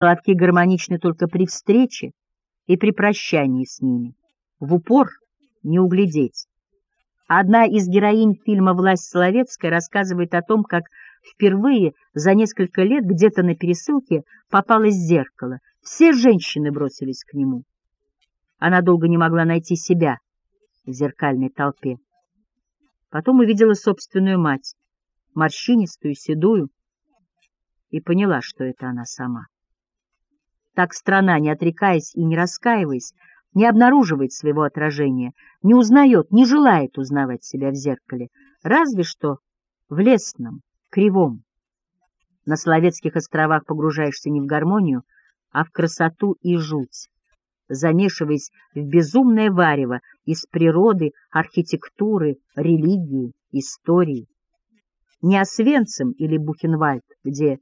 Сладкие гармоничны только при встрече и при прощании с ними. В упор не углядеть. Одна из героинь фильма «Власть Соловецкая» рассказывает о том, как впервые за несколько лет где-то на пересылке попалось зеркало. Все женщины бросились к нему. Она долго не могла найти себя в зеркальной толпе. Потом увидела собственную мать, морщинистую, седую, и поняла, что это она сама. Так страна, не отрекаясь и не раскаиваясь, не обнаруживает своего отражения, не узнает, не желает узнавать себя в зеркале, разве что в лесном, кривом. На Соловецких островах погружаешься не в гармонию, а в красоту и жуть, замешиваясь в безумное варево из природы, архитектуры, религии, истории. Не Освенцим или Бухенвальд, где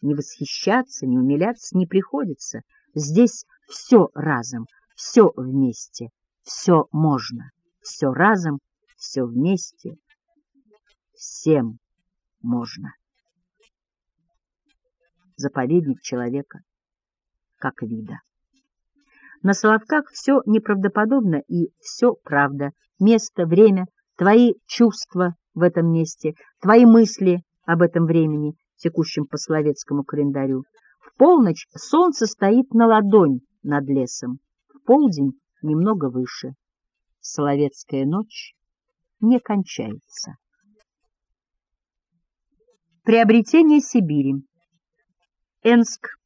не восхищаться, не умиляться не приходится. Здесь все разом, все вместе, все можно, все разом, все вместе, всем можно. Заповедник человека как вида. На Соловках все неправдоподобно и все правда. Место, время, твои чувства в этом месте, твои мысли об этом времени, текущем по словецкому календарю. В полночь солнце стоит на ладонь над лесом, в полдень немного выше. Соловецкая ночь не кончается. Приобретение Сибири. Энск.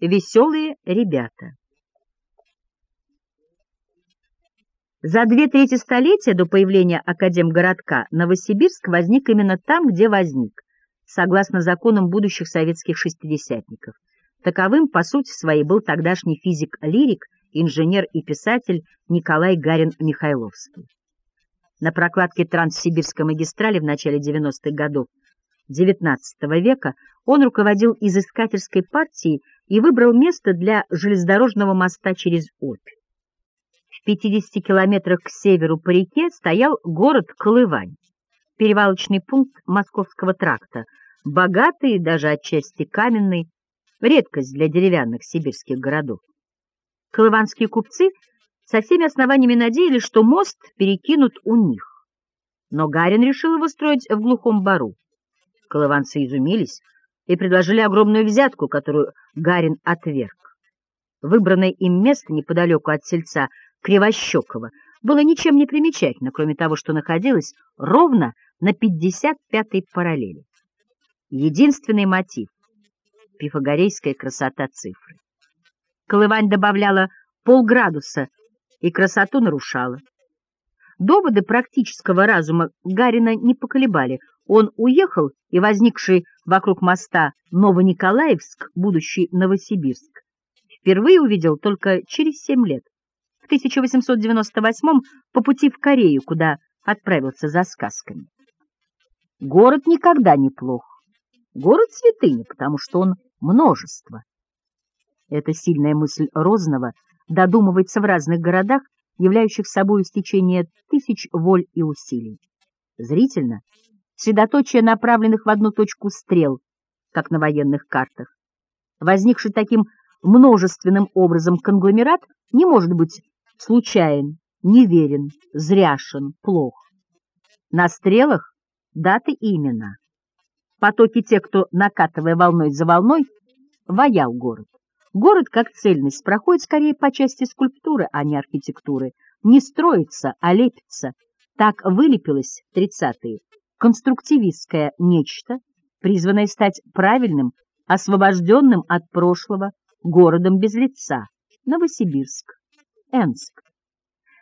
Веселые ребята. За две трети столетия до появления Академгородка Новосибирск возник именно там, где возник согласно законам будущих советских шестидесятников. Таковым, по сути своей, был тогдашний физик-лирик, инженер и писатель Николай Гарин-Михайловский. На прокладке Транссибирской магистрали в начале 90-х годов XIX века он руководил изыскательской партией и выбрал место для железнодорожного моста через Обь. В 50 километрах к северу по реке стоял город Колывань перевалочный пункт Московского тракта, богатый и даже отчасти каменный, редкость для деревянных сибирских городов. Колыванские купцы со всеми основаниями надеялись, что мост перекинут у них. Но Гарин решил его строить в глухом бару. Колыванцы изумились и предложили огромную взятку, которую Гарин отверг. Выбранное им место неподалеку от сельца Кривощекова было ничем не примечательно, кроме того, что находилось ровно на 55-й параллели. Единственный мотив — пифагорейская красота цифры. Колывань добавляла полградуса и красоту нарушала. Доводы практического разума Гарина не поколебали. Он уехал, и возникший вокруг моста Новониколаевск, будущий Новосибирск, впервые увидел только через семь лет. В 1898 по пути в Корею, куда отправился за сказками. Город никогда не плох. Город святыня, потому что он множество. Эта сильная мысль Розного додумывается в разных городах, являющих собой стечение тысяч воль и усилий. Зрительно, средоточие направленных в одну точку стрел, как на военных картах. Возникший таким множественным образом конгломерат не может быть случайен, неверен, зряшен, плох. На стрелах даты и имена. Потоки тех, кто, накатывая волной за волной, ваял город. Город, как цельность, проходит скорее по части скульптуры, а не архитектуры. Не строится, а лепится. Так вылепилось в тридцатые конструктивистское нечто, призванное стать правильным, освобожденным от прошлого, городом без лица. Новосибирск, Энск.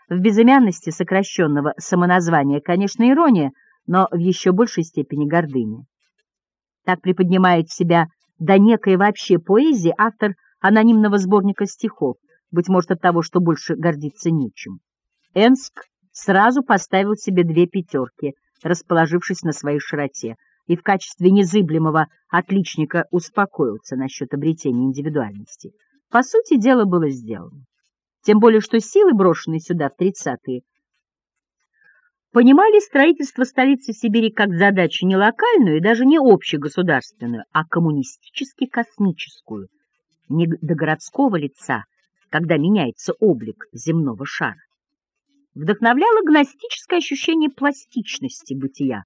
В безымянности сокращенного самоназвания, конечно, ирония — но в еще большей степени гордыня. Так приподнимает себя до некой вообще поэзии автор анонимного сборника стихов, быть может от того, что больше гордиться нечем. Энск сразу поставил себе две пятерки, расположившись на своей широте, и в качестве незыблемого отличника успокоился насчет обретения индивидуальности. По сути, дело было сделано. Тем более, что силы, брошенные сюда в тридцатые, понимали строительство столицы Сибири как задачу не локальную и даже не общегосударственную, а коммунистически-космическую. не до городского лица, когда меняется облик земного шара. Вдохновляло гностическое ощущение пластичности бытия,